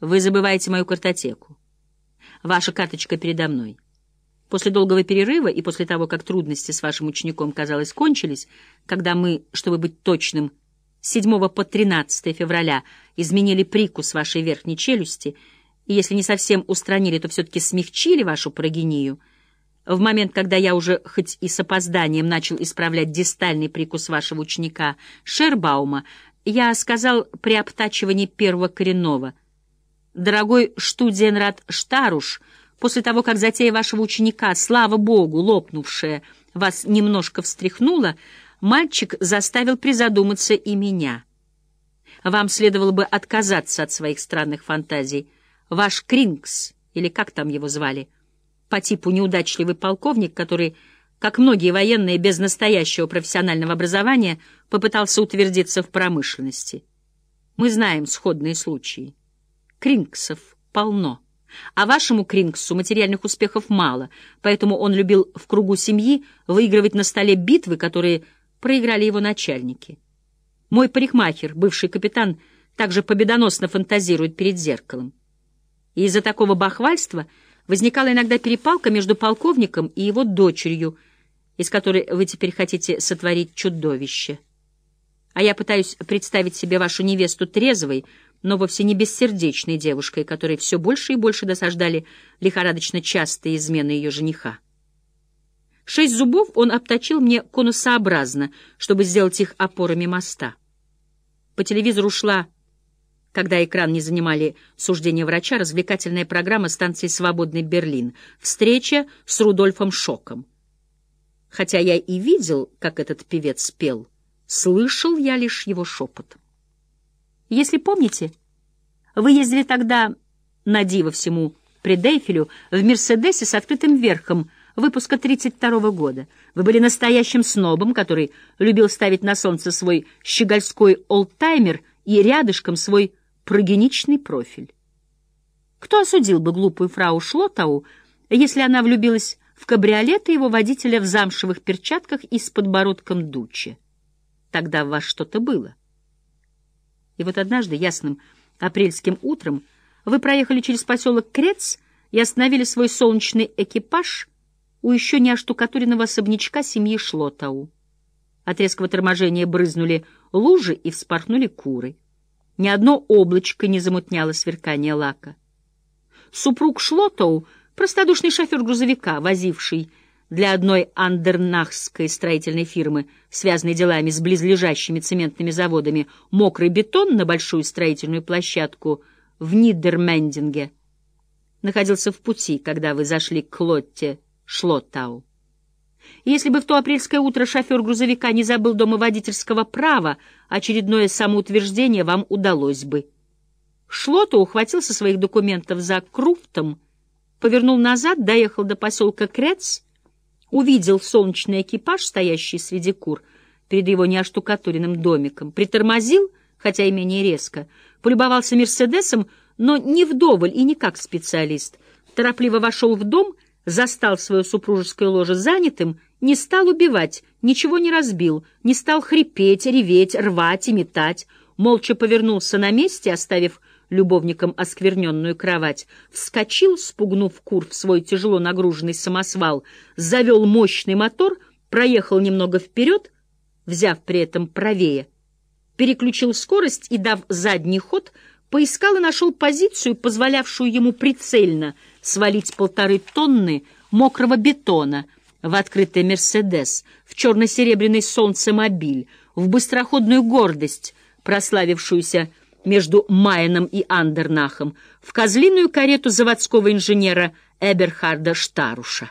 Вы забываете мою картотеку. Ваша карточка передо мной. После долгого перерыва и после того, как трудности с вашим учеником, казалось, кончились, когда мы, чтобы быть точным, с 7 по 13 февраля изменили прикус вашей верхней челюсти, и если не совсем устранили, то все-таки смягчили вашу прогинию, в момент, когда я уже хоть и с опозданием начал исправлять дистальный прикус вашего ученика Шербаума, я сказал при обтачивании первого коренного. «Дорогой Штудзенрад Штаруш, после того, как затея вашего ученика, слава богу, лопнувшая, вас немножко встряхнула, мальчик заставил призадуматься и меня. Вам следовало бы отказаться от своих странных фантазий. Ваш Крингс, или как там его звали, по типу неудачливый полковник, который, как многие военные без настоящего профессионального образования, попытался утвердиться в промышленности. Мы знаем сходные случаи. Крингсов полно. А вашему Крингсу материальных успехов мало, поэтому он любил в кругу семьи выигрывать на столе битвы, которые проиграли его начальники. Мой парикмахер, бывший капитан, также победоносно фантазирует перед зеркалом. И из-за такого бахвальства возникала иногда перепалка между полковником и его дочерью, из которой вы теперь хотите сотворить чудовище. А я пытаюсь представить себе вашу невесту трезвой, но вовсе не бессердечной девушкой, которой все больше и больше досаждали лихорадочно частые измены ее жениха. Шесть зубов он обточил мне конусообразно, чтобы сделать их опорами моста. По телевизору шла, когда экран не занимали суждения врача, развлекательная программа станции «Свободный Берлин» «Встреча с Рудольфом Шоком». Хотя я и видел, как этот певец пел, слышал я лишь его шепот. Если помните, вы ездили тогда на диво всему Придейфелю в «Мерседесе» с открытым верхом — выпуска 32 года. Вы были настоящим снобом, который любил ставить на солнце свой щегольской олдтаймер и рядышком свой прогеничный профиль. Кто осудил бы глупую фрау Шлотау, если она влюбилась в кабриолет и его водителя в замшевых перчатках и с подбородком дучи? Тогда в вас что-то было. И вот однажды, ясным апрельским утром, вы проехали через поселок Крец и остановили свой солнечный экипаж — у еще не оштукатуренного особнячка семьи Шлотау. От резкого торможения брызнули лужи и вспорхнули куры. Ни одно облачко не замутняло сверкание лака. Супруг Шлотау, простодушный шофер грузовика, возивший для одной андернахской строительной фирмы, связанной делами с близлежащими цементными заводами, мокрый бетон на большую строительную площадку в Нидермендинге, находился в пути, когда вы зашли к Лотте Шлоттау. Если бы в то апрельское утро шофер грузовика не забыл дома водительского права, очередное самоутверждение вам удалось бы. Шлотто ухватился своих документов за Круфтом, повернул назад, доехал до поселка Крец, увидел солнечный экипаж, стоящий среди кур, перед его неоштукатуренным домиком, притормозил, хотя и менее резко, полюбовался «Мерседесом», но не вдоволь и не как специалист, торопливо вошел в дом — застал свое супружеское ложе занятым, не стал убивать, ничего не разбил, не стал хрипеть, реветь, рвать и метать, молча повернулся на месте, оставив любовникам оскверненную кровать, вскочил, спугнув кур в свой тяжело нагруженный самосвал, завел мощный мотор, проехал немного вперед, взяв при этом правее, переключил скорость и, дав задний ход, поискал и нашел позицию, позволявшую ему прицельно свалить полторы тонны мокрого бетона в открытый «Мерседес», в черно-серебряный солнцемобиль, в быстроходную гордость, прославившуюся между Майеном и Андернахом, в козлиную карету заводского инженера Эберхарда Штаруша.